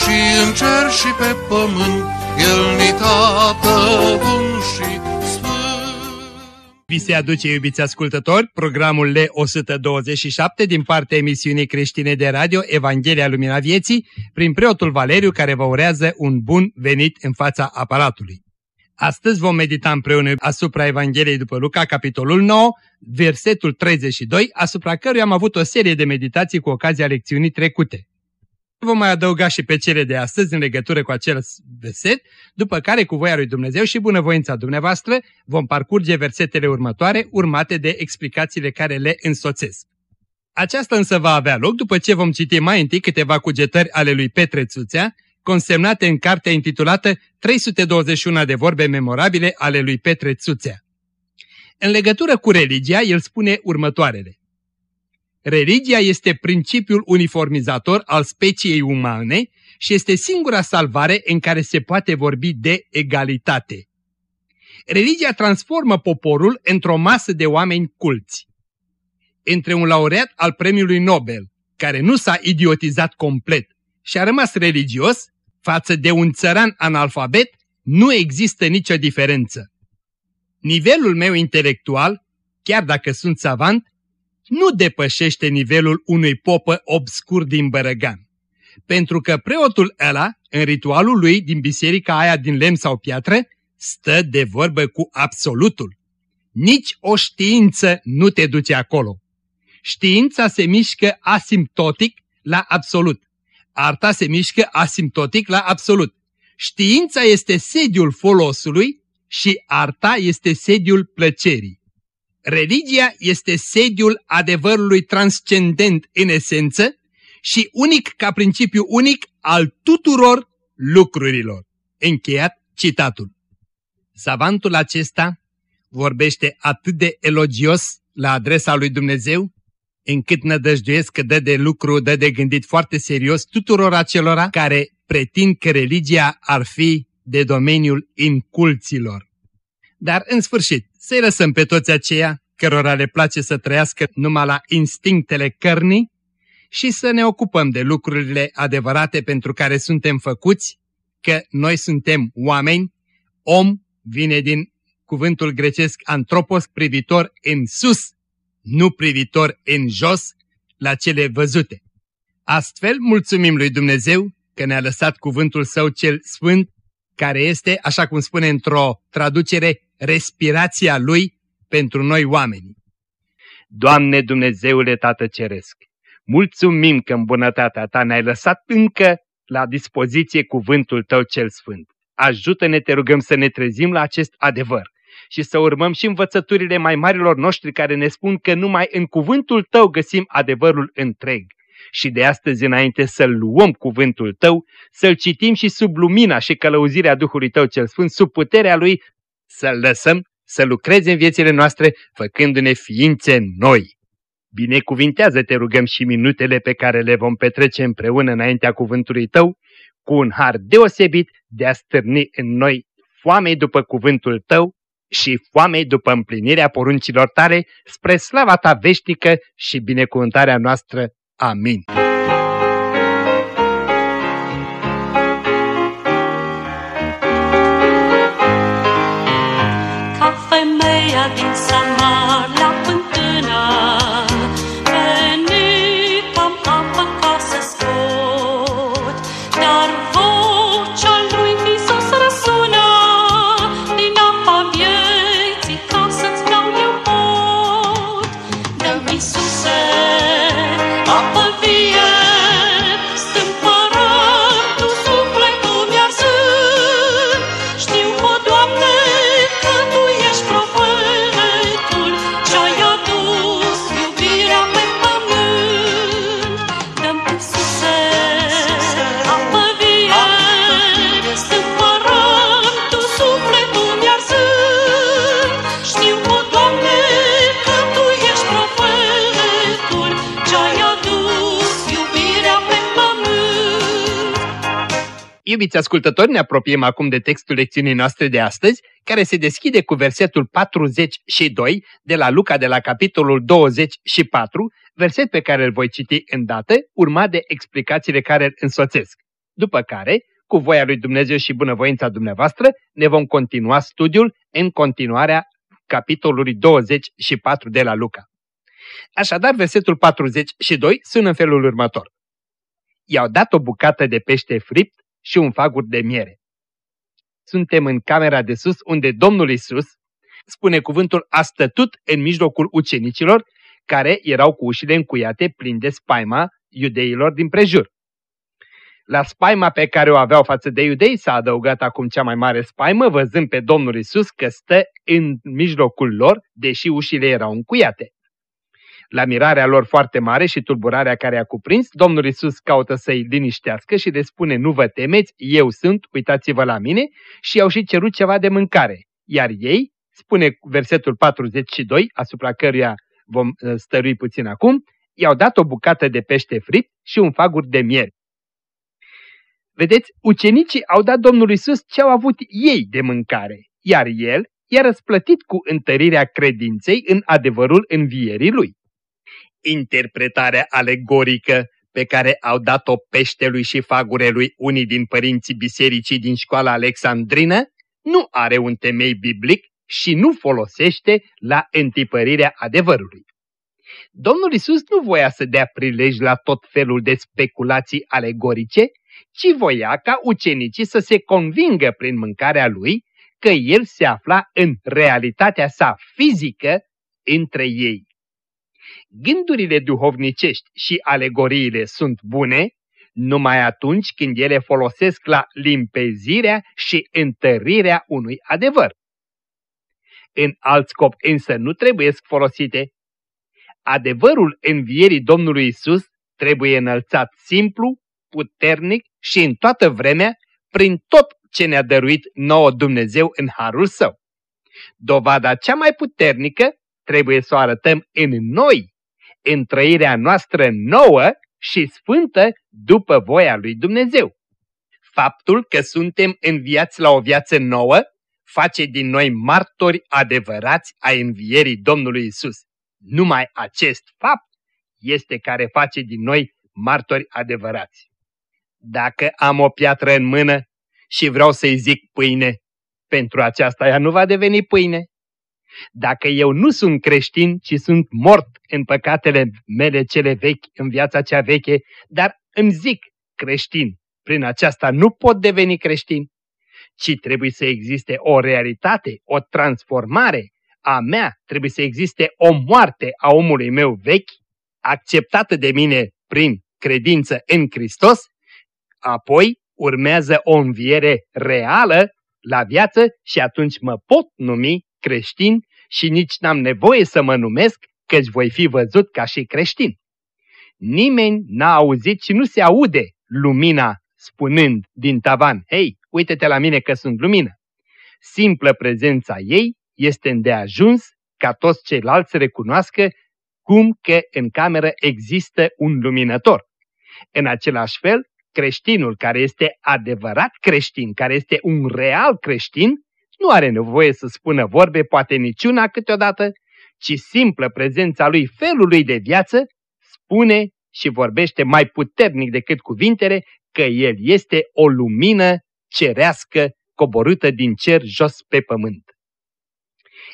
și în cer și pe pământ, El ni tată bun și Vi se aduce, iubiți ascultători, programul L127 din partea emisiunii creștine de radio Evanghelia Lumina Vieții, prin preotul Valeriu care vă urează un bun venit în fața aparatului. Astăzi vom medita împreună asupra Evangheliei după Luca, capitolul 9, versetul 32, asupra căruia am avut o serie de meditații cu ocazia lecțiunii trecute. Vom mai adăuga și pe cele de astăzi în legătură cu acel verset, după care cu voia lui Dumnezeu și bunăvoința dumneavoastră vom parcurge versetele următoare, urmate de explicațiile care le însoțesc. Aceasta însă va avea loc după ce vom citi mai întâi câteva cugetări ale lui Petre Țuțea, consemnate în cartea intitulată 321 de vorbe memorabile ale lui Petre Țuțea. În legătură cu religia, el spune următoarele. Religia este principiul uniformizator al speciei umane și este singura salvare în care se poate vorbi de egalitate. Religia transformă poporul într-o masă de oameni culți. Între un laureat al premiului Nobel, care nu s-a idiotizat complet și a rămas religios, față de un țăran analfabet, nu există nicio diferență. Nivelul meu intelectual, chiar dacă sunt savant, nu depășește nivelul unui popă obscur din Bărăgan. Pentru că preotul ăla, în ritualul lui din biserica aia din lemn sau piatră, stă de vorbă cu absolutul. Nici o știință nu te duce acolo. Știința se mișcă asimptotic la absolut. Arta se mișcă asimptotic la absolut. Știința este sediul folosului și arta este sediul plăcerii. Religia este sediul adevărului transcendent în esență și unic ca principiu unic al tuturor lucrurilor. Încheiat citatul. Savantul acesta vorbește atât de elogios la adresa lui Dumnezeu, încât nădăjduiesc că dă de lucru, dă de gândit foarte serios tuturor acelora care pretind că religia ar fi de domeniul inculților. Dar, în sfârșit, să-i lăsăm pe toți aceia cărora le place să trăiască numai la instinctele cărnii și să ne ocupăm de lucrurile adevărate pentru care suntem făcuți, că noi suntem oameni, om vine din cuvântul grecesc antropos, privitor în sus, nu privitor în jos, la cele văzute. Astfel, mulțumim lui Dumnezeu că ne-a lăsat cuvântul său cel sfânt, care este, așa cum spune într-o traducere, respirația lui pentru noi oameni. Doamne Dumnezeule Tată Ceresc, mulțumim că în bunătatea Ta ne-ai lăsat încă la dispoziție cuvântul Tău cel Sfânt. Ajută-ne, te rugăm, să ne trezim la acest adevăr și să urmăm și învățăturile mai marilor noștri care ne spun că numai în cuvântul Tău găsim adevărul întreg. Și de astăzi înainte să-L luăm cuvântul Tău, să-L citim și sub lumina și călăuzirea Duhului Tău cel Sfânt, sub puterea Lui, să-L lăsăm să lucrezi în viețile noastre, făcându-ne ființe noi. Binecuvintează, te rugăm, și minutele pe care le vom petrece împreună înaintea cuvântului tău, cu un har deosebit de a stârni în noi foamei după cuvântul tău și foamei după împlinirea poruncilor tale, spre slava ta veșnică și binecuvântarea noastră. Amin. Ca femeia din Samara Iubiți ascultători, ne apropiem acum de textul lecțiunii noastre de astăzi, care se deschide cu versetul 42 de la Luca de la capitolul 24, verset pe care îl voi citi îndată, urmat de explicațiile care îl însoțesc. După care, cu voia lui Dumnezeu și bunăvoința dumneavoastră, ne vom continua studiul în continuarea capitolului 24 de la Luca. Așadar, versetul 42 sună în felul următor. I-au dat o bucată de pește fript și un fagur de miere. Suntem în camera de sus, unde Domnul Isus, spune cuvântul, a stătut în mijlocul ucenicilor, care erau cu ușile încuiate plin de spaima iudeilor din prejur. La spaima pe care o aveau față de iudei s-a adăugat acum cea mai mare spaimă, văzând pe Domnul Isus că stă în mijlocul lor, deși ușile erau încuiate. La mirarea lor foarte mare și tulburarea care a cuprins, Domnul Isus caută să-i liniștească și le spune, nu vă temeți, eu sunt, uitați-vă la mine, și i-au și cerut ceva de mâncare. Iar ei, spune versetul 42, asupra căruia vom uh, stărui puțin acum, i-au dat o bucată de pește frit și un fagur de miere. Vedeți, ucenicii au dat Domnului Isus ce au avut ei de mâncare, iar el i-a răsplătit cu întărirea credinței în adevărul învierii lui interpretarea alegorică pe care au dat-o peștelui și fagurelui unii din părinții bisericii din școala alexandrină nu are un temei biblic și nu folosește la întipărirea adevărului. Domnul Isus nu voia să dea prilej la tot felul de speculații alegorice, ci voia ca ucenicii să se convingă prin mâncarea lui că el se afla în realitatea sa fizică între ei gândurile duhovnicești și alegoriile sunt bune numai atunci când ele folosesc la limpezirea și întărirea unui adevăr. În alt scop însă nu trebuie folosite. Adevărul învierii Domnului Isus trebuie înălțat simplu, puternic și în toată vremea prin tot ce ne-a dăruit nouă Dumnezeu în harul său. Dovada cea mai puternică trebuie să o arătăm în noi, în trăirea noastră nouă și sfântă după voia lui Dumnezeu. Faptul că suntem înviați la o viață nouă face din noi martori adevărați a învierii Domnului Isus. Numai acest fapt este care face din noi martori adevărați. Dacă am o piatră în mână și vreau să-i zic pâine, pentru aceasta ea nu va deveni pâine. Dacă eu nu sunt creștin, ci sunt mort în păcatele mele cele vechi, în viața cea veche, dar îmi zic creștin, prin aceasta nu pot deveni creștin, ci trebuie să existe o realitate, o transformare a mea, trebuie să existe o moarte a omului meu vechi, acceptată de mine prin credință în Hristos, apoi urmează o înviere reală la viață și atunci mă pot numi creștin și nici n-am nevoie să mă numesc, căci voi fi văzut ca și creștin. Nimeni n-a auzit și nu se aude lumina spunând din tavan, hei, uite-te la mine că sunt lumină. Simplă prezența ei este îndeajuns ca toți ceilalți să recunoască cum că în cameră există un luminător. În același fel, creștinul care este adevărat creștin, care este un real creștin, nu are nevoie să spună vorbe, poate niciuna câteodată, ci simplă prezența lui, felul lui de viață, spune și vorbește mai puternic decât cuvintele că el este o lumină cerească coborâtă din cer jos pe pământ.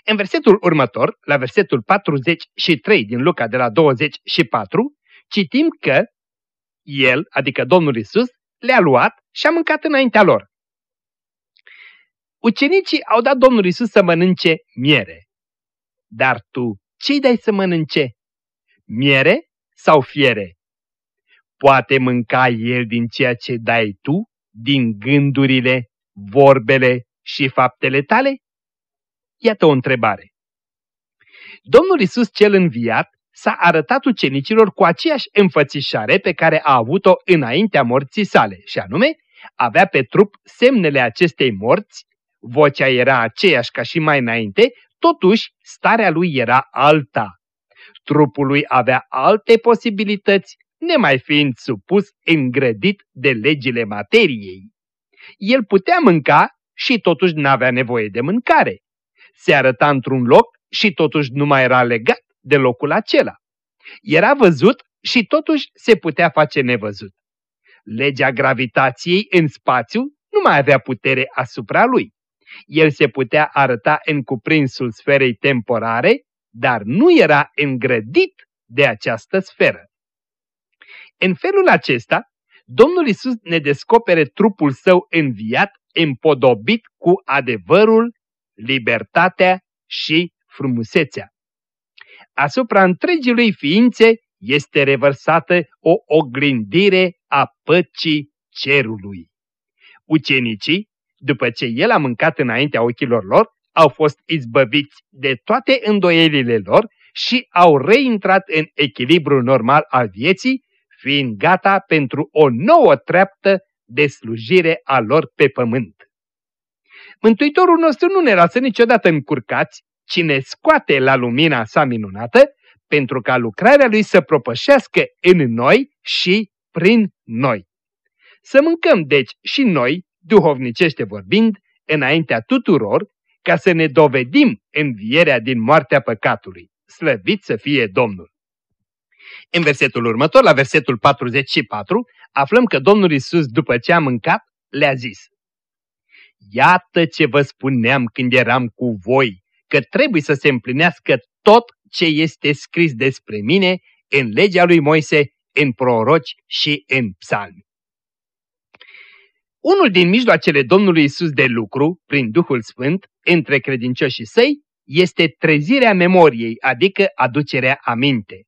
În versetul următor, la versetul 43 din Luca de la 24, citim că el, adică Domnul Isus, le-a luat și a mâncat înaintea lor. Ucenicii au dat Domnul Isus să mănânce miere. Dar tu, ce dai să mănânce? Miere sau fiere? Poate mânca El din ceea ce dai tu, din gândurile, vorbele și faptele tale? Iată o întrebare. Domnul Isus cel înviat s-a arătat ucenicilor cu aceeași înfățișare pe care a avut-o înaintea morții sale, și anume, avea pe trup semnele acestei morți vocea era aceeași ca și mai înainte, totuși starea lui era alta. Trupul lui avea alte posibilități, nemai fiind supus îngrădit de legile materiei. El putea mânca și totuși n-avea nevoie de mâncare. Se arăta într-un loc și totuși nu mai era legat de locul acela. Era văzut și totuși se putea face nevăzut. Legea gravitației în spațiu nu mai avea putere asupra lui. El se putea arăta în cuprinsul sferei temporare, dar nu era îngrădit de această sferă. În felul acesta, Domnul Isus ne descopere trupul său înviat, împodobit cu adevărul, libertatea și frumusețea. Asupra întregii lui ființe este revărsată o oglindire a păcii cerului. Ucenicii, după ce el a mâncat înaintea ochilor lor, au fost izbăviți de toate îndoielile lor și au reintrat în echilibru normal al vieții, fiind gata pentru o nouă treaptă de slujire a lor pe pământ. Mântuitorul nostru nu ne lasă niciodată încurcați, ci ne scoate la lumina sa minunată, pentru ca lucrarea lui să propășească în noi și prin noi. Să mâncăm, deci, și noi, duhovnicește vorbind, înaintea tuturor, ca să ne dovedim învierea din moartea păcatului. Slăvit să fie Domnul! În versetul următor, la versetul 44, aflăm că Domnul Isus, după ce a mâncat, le-a zis Iată ce vă spuneam când eram cu voi, că trebuie să se împlinească tot ce este scris despre mine în legea lui Moise, în proroci și în psalmi. Unul din mijloacele Domnului Isus de lucru, prin Duhul Sfânt, între credincioșii săi, este trezirea memoriei, adică aducerea aminte.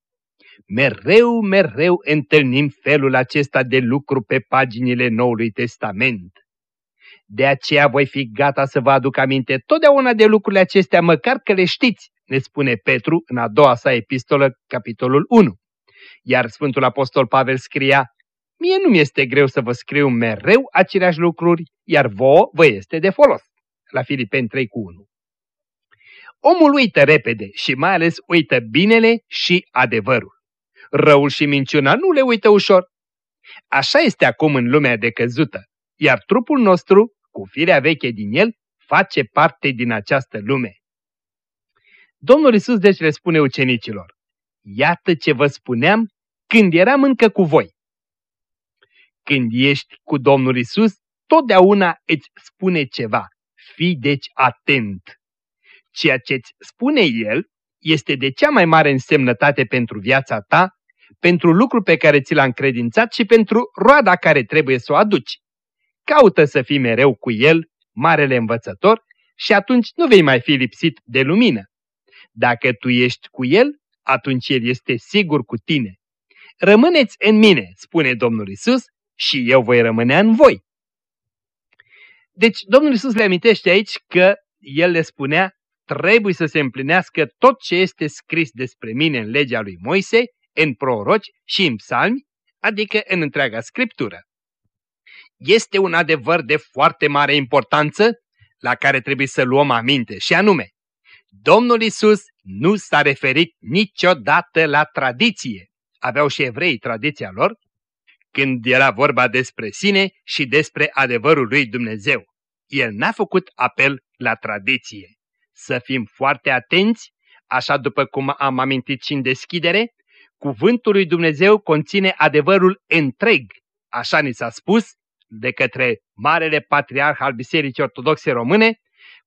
Mereu, mereu întâlnim felul acesta de lucru pe paginile Noului Testament. De aceea voi fi gata să vă aduc aminte totdeauna de lucrurile acestea, măcar că le știți, ne spune Petru în a doua sa epistolă, capitolul 1. Iar Sfântul Apostol Pavel scria, Mie nu mi-este greu să vă scriu mereu aceleași lucruri, iar vouă vă este de folos. La Filipeni 3 cu 1. Omul uită repede și mai ales uită binele și adevărul. Răul și minciuna nu le uită ușor. Așa este acum în lumea decăzută, iar trupul nostru, cu firea veche din el, face parte din această lume. Domnul Isus deci le spune ucenicilor, Iată ce vă spuneam când eram încă cu voi. Când ești cu Domnul Isus, totdeauna îți spune ceva. Fii deci atent. Ceea ce îți spune El este de cea mai mare însemnătate pentru viața ta, pentru lucrul pe care ți l-a încredințat și pentru roada care trebuie să o aduci. Caută să fii mereu cu El, marele învățător, și atunci nu vei mai fi lipsit de lumină. Dacă tu ești cu El, atunci El este sigur cu tine. Rămâneți în mine, spune Domnul Isus, și eu voi rămâne în voi. Deci Domnul Isus le amintește aici că El le spunea, trebuie să se împlinească tot ce este scris despre mine în legea lui Moise, în proroci și în psalmi, adică în întreaga scriptură. Este un adevăr de foarte mare importanță la care trebuie să luăm aminte și anume, Domnul Isus nu s-a referit niciodată la tradiție. Aveau și evrei tradiția lor, când era vorba despre sine și despre adevărul lui Dumnezeu. El n-a făcut apel la tradiție. Să fim foarte atenți, așa după cum am amintit și în deschidere, cuvântul lui Dumnezeu conține adevărul întreg, așa ni s-a spus de către Marele Patriarh al Bisericii Ortodoxe Române,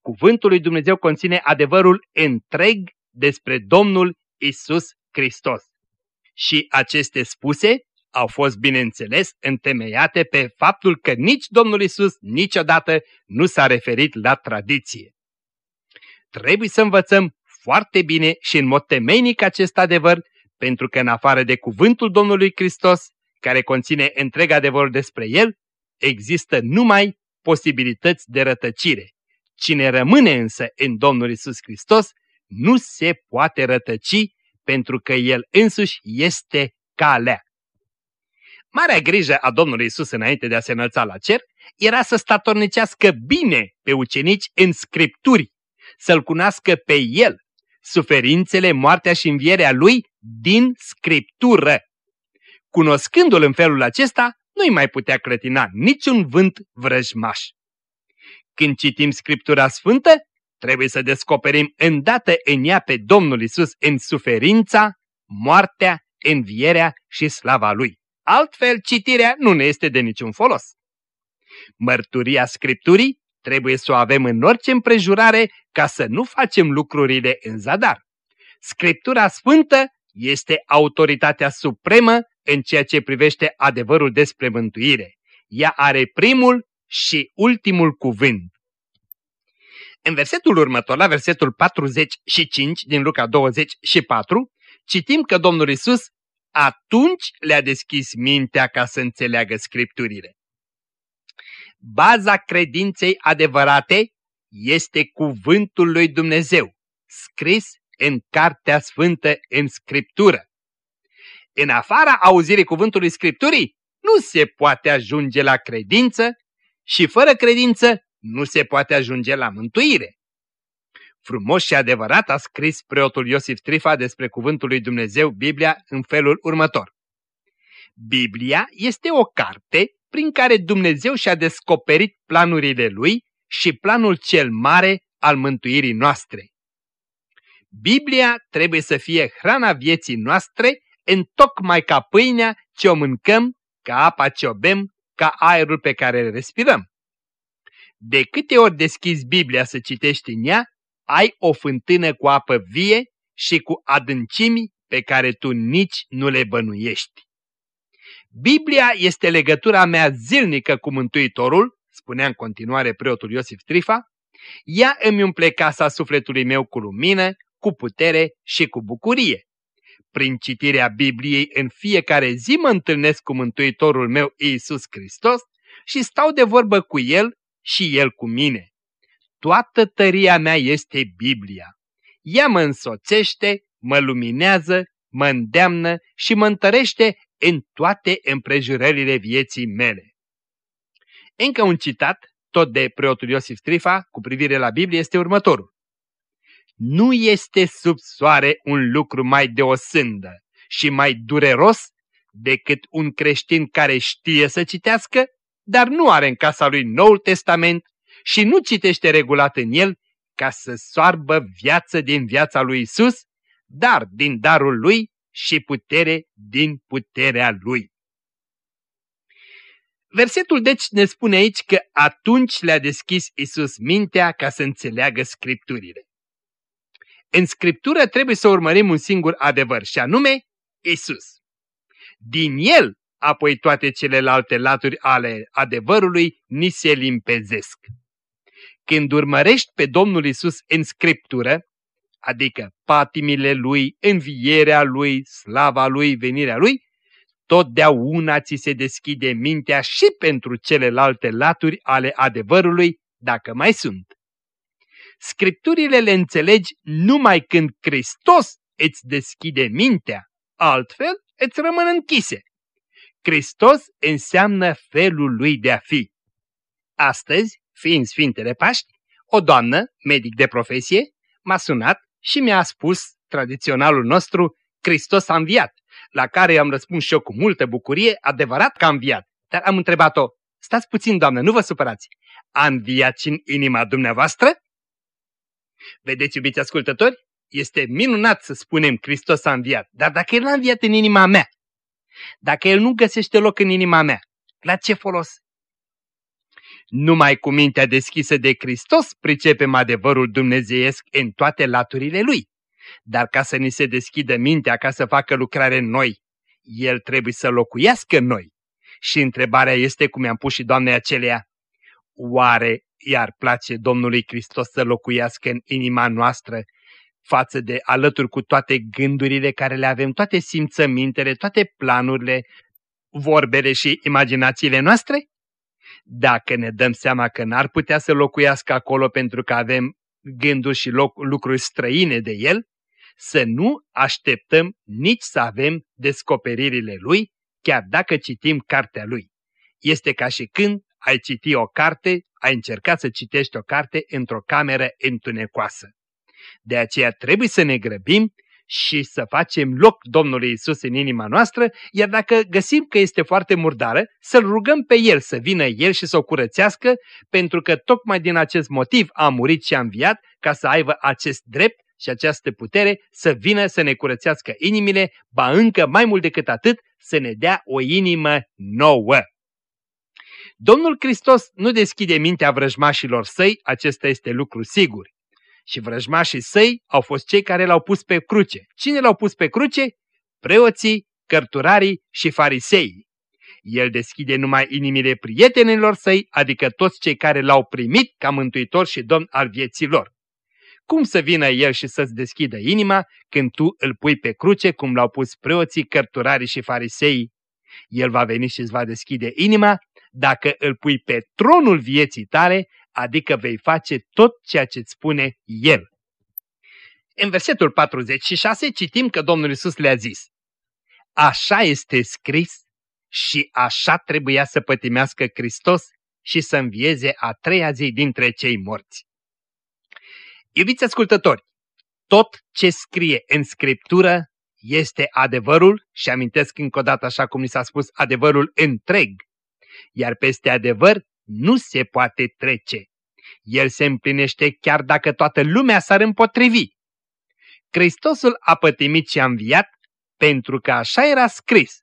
cuvântul lui Dumnezeu conține adevărul întreg despre Domnul Isus Hristos. Și aceste spuse au fost, bineînțeles, întemeiate pe faptul că nici Domnul Isus niciodată nu s-a referit la tradiție. Trebuie să învățăm foarte bine și în mod temeinic acest adevăr, pentru că în afară de cuvântul Domnului Hristos, care conține întreg adevărul despre El, există numai posibilități de rătăcire. Cine rămâne însă în Domnul Isus Hristos nu se poate rătăci pentru că El însuși este calea. Marea grijă a Domnului Isus înainte de a se înălța la cer era să statornicească bine pe ucenici în scripturi, să-L cunoască pe El, suferințele, moartea și învierea Lui din scriptură. Cunoscându-L în felul acesta, nu-i mai putea clătina niciun vânt vrăjmaș. Când citim Scriptura Sfântă, trebuie să descoperim îndată în ea pe Domnul Isus în suferința, moartea, învierea și slava Lui. Altfel, citirea nu ne este de niciun folos. Mărturia Scripturii trebuie să o avem în orice împrejurare ca să nu facem lucrurile în zadar. Scriptura Sfântă este autoritatea supremă în ceea ce privește adevărul despre mântuire. Ea are primul și ultimul cuvânt. În versetul următor, la versetul 45 din Luca 24, citim că Domnul Isus atunci le-a deschis mintea ca să înțeleagă Scripturile. Baza credinței adevărate este cuvântul lui Dumnezeu, scris în Cartea Sfântă în Scriptură. În afara auzirii cuvântului Scripturii nu se poate ajunge la credință și fără credință nu se poate ajunge la mântuire. Frumos și adevărat a scris preotul Iosif Trifa despre cuvântul lui Dumnezeu, Biblia, în felul următor. Biblia este o carte prin care Dumnezeu și-a descoperit planurile Lui și planul cel mare al mântuirii noastre. Biblia trebuie să fie hrana vieții noastre, în tocmai ca pâinea ce o mâncăm, ca apa ce o bem, ca aerul pe care îl respirăm. De câte ori deschizi Biblia să citești în ea, ai o fântână cu apă vie și cu adâncimi pe care tu nici nu le bănuiești. Biblia este legătura mea zilnică cu Mântuitorul, spunea în continuare preotul Iosif Trifa, ea îmi umple casa sufletului meu cu lumină, cu putere și cu bucurie. Prin citirea Bibliei în fiecare zi mă întâlnesc cu Mântuitorul meu Iisus Hristos și stau de vorbă cu El și El cu mine. Toată tăria mea este Biblia. Ea mă însoțește, mă luminează, mă îndeamnă și mă întărește în toate împrejurările vieții mele. Încă un citat, tot de preotul Iosif Trifa, cu privire la Biblie, este următorul. Nu este sub soare un lucru mai de o sândă și mai dureros decât un creștin care știe să citească, dar nu are în casa lui Noul Testament și nu citește regulat în el ca să soarbă viață din viața lui Isus, dar din darul lui și putere din puterea lui. Versetul deci ne spune aici că atunci le-a deschis Isus mintea ca să înțeleagă Scripturile. În Scriptură trebuie să urmărim un singur adevăr și anume Isus. Din el, apoi toate celelalte laturi ale adevărului ni se limpezesc. Când urmărești pe Domnul Isus în Scriptură, adică patimile Lui, învierea Lui, slava Lui, venirea Lui, totdeauna ți se deschide mintea și pentru celelalte laturi ale adevărului, dacă mai sunt. Scripturile le înțelegi numai când Hristos îți deschide mintea, altfel îți rămân închise. Hristos înseamnă felul lui de a fi. Astăzi, fiind Sfintele Paști, o doamnă, medic de profesie, m-a sunat și mi-a spus tradiționalul nostru, Hristos a înviat, la care i-am răspuns și eu cu multă bucurie, adevărat că a înviat. Dar am întrebat-o, stați puțin, doamnă, nu vă supărați, a înviat și în inima dumneavoastră? Vedeți, iubiți ascultători, este minunat să spunem Hristos a înviat, dar dacă El a înviat în inima mea, dacă El nu găsește loc în inima mea, la ce folos? Numai cu mintea deschisă de Hristos pricepem adevărul dumnezeiesc în toate laturile Lui. Dar ca să ni se deschidă mintea ca să facă lucrare în noi, El trebuie să locuiască în noi. Și întrebarea este, cum i-am pus și doamnei aceleia, oare i-ar place Domnului Hristos să locuiască în inima noastră față de alături cu toate gândurile care le avem, toate simțămintele, toate planurile, vorbele și imaginațiile noastre? Dacă ne dăm seama că n-ar putea să locuiască acolo pentru că avem gânduri și loc, lucruri străine de el, să nu așteptăm nici să avem descoperirile lui, chiar dacă citim cartea lui. Este ca și când ai citi o carte, ai încercat să citești o carte într-o cameră întunecoasă. De aceea trebuie să ne grăbim și să facem loc Domnului Isus în inima noastră, iar dacă găsim că este foarte murdară, să-L rugăm pe El să vină El și să o curățească, pentru că tocmai din acest motiv a murit și a înviat, ca să aibă acest drept și această putere să vină să ne curățească inimile, ba încă mai mult decât atât, să ne dea o inimă nouă. Domnul Hristos nu deschide mintea vrăjmașilor săi, acesta este lucru sigur. Și vrăjmașii săi au fost cei care l-au pus pe cruce. Cine l-au pus pe cruce? Preoții, cărturarii și fariseii. El deschide numai inimile prietenilor săi, adică toți cei care l-au primit ca mântuitor și domn al vieții lor. Cum să vină el și să-ți deschidă inima când tu îl pui pe cruce cum l-au pus preoții, cărturarii și fariseii? El va veni și îți va deschide inima dacă îl pui pe tronul vieții tale, adică vei face tot ceea ce îți spune El. În versetul 46 citim că Domnul Isus le-a zis, Așa este scris și așa trebuia să pătimească Hristos și să învieze a treia zi dintre cei morți. Iubiți ascultători, tot ce scrie în Scriptură este adevărul și amintesc încă o dată așa cum ni s-a spus adevărul întreg, iar peste adevăr nu se poate trece. El se împlinește chiar dacă toată lumea s-ar împotrivi. Hristosul a pătimit și a înviat pentru că așa era scris.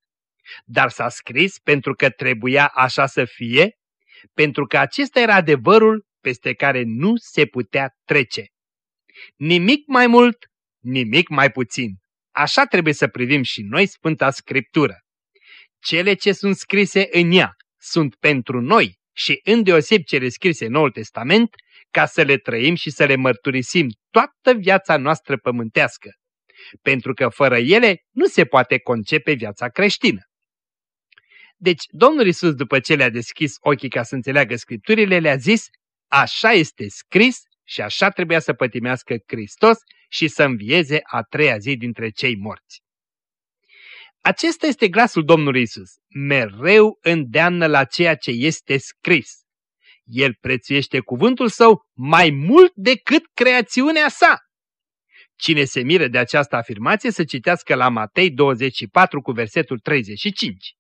Dar s-a scris pentru că trebuia așa să fie, pentru că acesta era adevărul peste care nu se putea trece. Nimic mai mult, nimic mai puțin. Așa trebuie să privim și noi Sfânta Scriptură. Cele ce sunt scrise în ea sunt pentru noi și îndeoseb cele scrise în Noul Testament ca să le trăim și să le mărturisim toată viața noastră pământească, pentru că fără ele nu se poate concepe viața creștină. Deci Domnul Isus, după ce le-a deschis ochii ca să înțeleagă Scripturile, le-a zis, așa este scris și așa trebuia să pătimească Hristos și să învieze a treia zi dintre cei morți. Acesta este glasul Domnului Isus. Mereu îndeamnă la ceea ce este scris. El prețuiește cuvântul său mai mult decât creațiunea sa. Cine se miră de această afirmație să citească la Matei 24 cu versetul 35.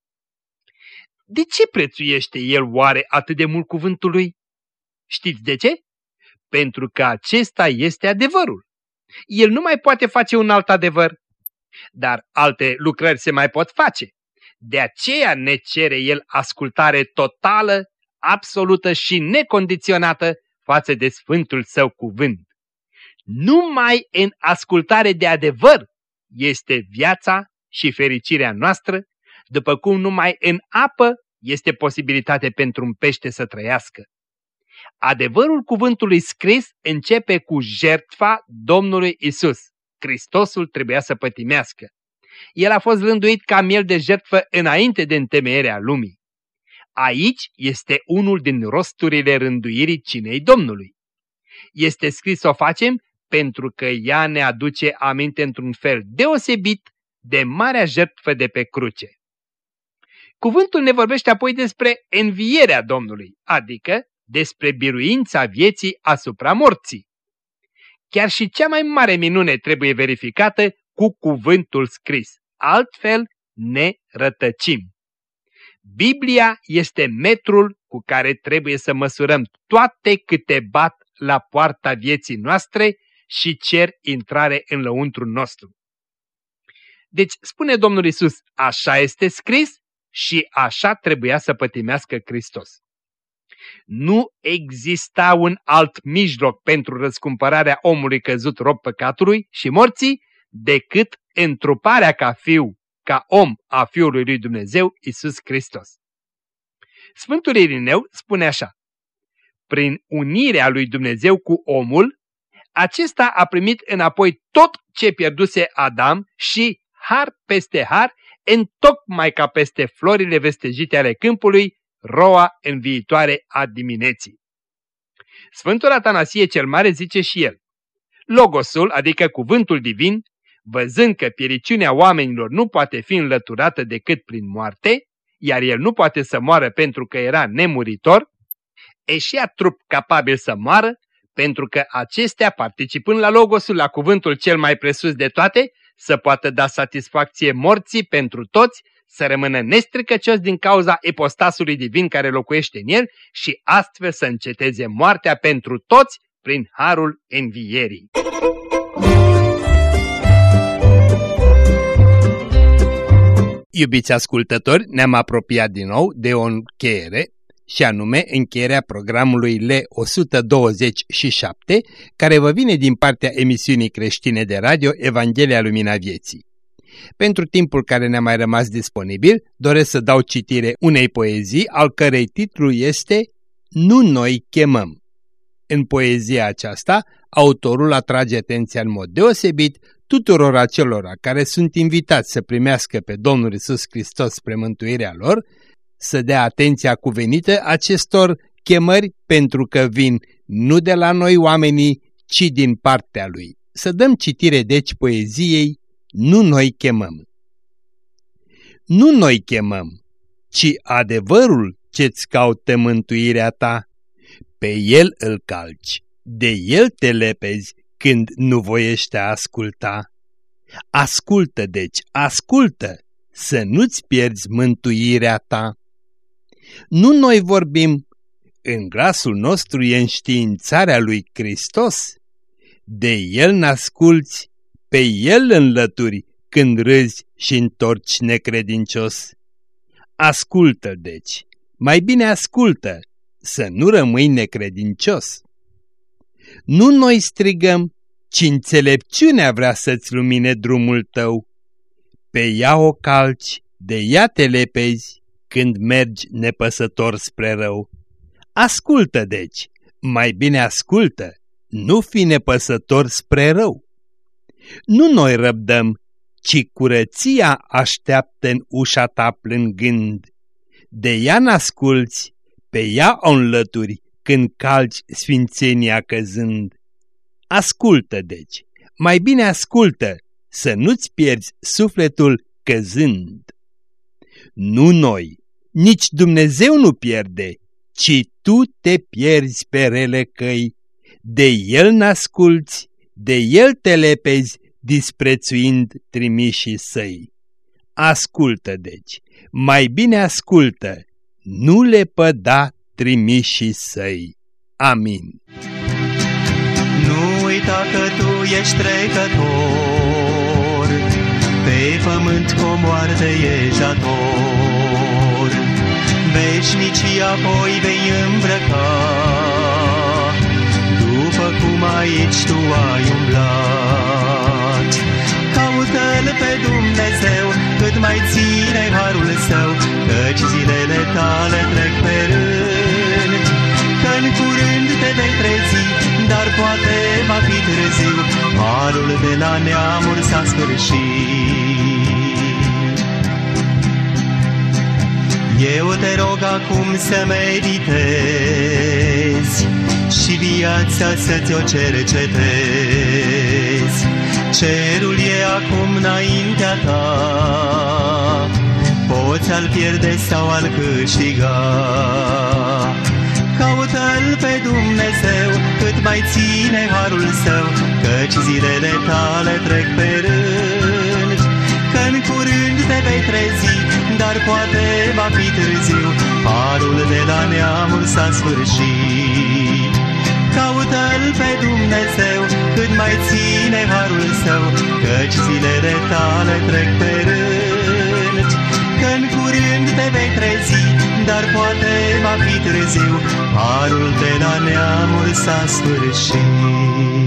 De ce prețuiește el oare atât de mult cuvântul lui? Știți de ce? Pentru că acesta este adevărul. El nu mai poate face un alt adevăr, dar alte lucrări se mai pot face. De aceea ne cere El ascultare totală, absolută și necondiționată față de Sfântul Său cuvânt. Numai în ascultare de adevăr este viața și fericirea noastră, după cum numai în apă este posibilitate pentru un pește să trăiască. Adevărul cuvântului scris începe cu jertfa Domnului Isus. Hristosul trebuia să pătimească. El a fost rânduit ca miel de jertfă înainte de întemeierea lumii. Aici este unul din rosturile rânduirii cinei Domnului. Este scris să o facem pentru că ea ne aduce aminte într-un fel deosebit de marea jertfă de pe cruce. Cuvântul ne vorbește apoi despre învierea Domnului, adică despre biruința vieții asupra morții. Chiar și cea mai mare minune trebuie verificată cu cuvântul scris. Altfel ne rătăcim. Biblia este metrul cu care trebuie să măsurăm toate câte bat la poarta vieții noastre și cer intrare în lăuntru nostru. Deci spune Domnul Isus, așa este scris și așa trebuia să pătimească Hristos. Nu exista un alt mijloc pentru răscumpărarea omului căzut rob păcatului și morții decât întruparea ca fiu, ca om a Fiului lui Dumnezeu, Isus Hristos. Sfântul Irineu spune așa, prin unirea lui Dumnezeu cu omul, acesta a primit înapoi tot ce pierduse Adam și, har peste har, întocmai ca peste florile vestejite ale câmpului, roa în viitoare a dimineții. Sfântul Atanasie cel Mare zice și el, Logosul, adică cuvântul divin, văzând că piericiunea oamenilor nu poate fi înlăturată decât prin moarte, iar el nu poate să moară pentru că era nemuritor, eșia trup capabil să moară, pentru că acestea, participând la Logosul, la cuvântul cel mai presus de toate, să poată da satisfacție morții pentru toți, să rămână nestricăcios din cauza epostasului divin care locuiește în el și astfel să înceteze moartea pentru toți prin harul învierii. Iubiți ascultători, ne-am apropiat din nou de o încheiere și anume încheierea programului L127, care vă vine din partea emisiunii creștine de radio Evanghelia Lumina Vieții. Pentru timpul care ne-a mai rămas disponibil, doresc să dau citire unei poezii, al cărei titlu este Nu noi chemăm. În poezia aceasta, autorul atrage atenția în mod deosebit tuturor acelora care sunt invitați să primească pe Domnul Isus Hristos spre mântuirea lor, să dea atenția cuvenită acestor chemări pentru că vin nu de la noi oamenii, ci din partea Lui. Să dăm citire deci poeziei, nu noi chemăm. Nu noi chemăm, ci adevărul ce-ți caută mântuirea ta. Pe el îl calci, de el te lepezi când nu voiește a asculta. Ascultă deci, ascultă, să nu-ți pierzi mântuirea ta. Nu noi vorbim, în glasul nostru e înștiințarea lui Hristos. De El n-asculți, pe El înlături când râzi și întorci necredincios. Ascultă, deci, mai bine ascultă, să nu rămâi necredincios. Nu noi strigăm, ci înțelepciunea vrea să-ți lumine drumul tău. Pe ea o calci, de ea te lepezi, când mergi nepăsător spre rău. Ascultă deci, mai bine ascultă, nu fi nepăsător spre rău. Nu noi răbdăm, ci curăția așteaptă în ușa ta plângând. De ea n-asculți, pe ea o înlături când calci sfințenia căzând. Ascultă deci, mai bine ascultă, să nu-ți pierzi sufletul căzând. Nu noi, nici Dumnezeu nu pierde, ci tu te pierzi pe rele căi. De El n-asculți, de El te lepezi, disprețuind trimișii săi. Ascultă deci, mai bine ascultă, nu le păda trimișii săi. Amin. Nu uita că tu ești trecător, pe pământ cu moarte ești dator, veșnicii apoi vei îmbrăca, după cum aici tu ai umblat. Caută-L pe Dumnezeu, cât mai ține harul său, căci zilele tale trec pe rând. Că-n curând te vei trezi, dar poate va fi târziu, harul de la neamuri s-a sfârșit. Eu te rog acum să meditezi și viața să ți-o cercetezi. Cerul e acum înaintea ta, poți al pierde sau al câștiga. Caută-L pe Dumnezeu cât mai ține harul său, căci zilele tale trec pe rând. Că-n curând te vei trezi, dar poate va fi târziu, harul de la neamul s-a sfârșit. Caută-L pe Dumnezeu cât mai ține harul său, căci zilele tale trec pe rând. Că-n curând te vei trezi, dar poate va fi târziu, harul de la neamul s-a sfârșit.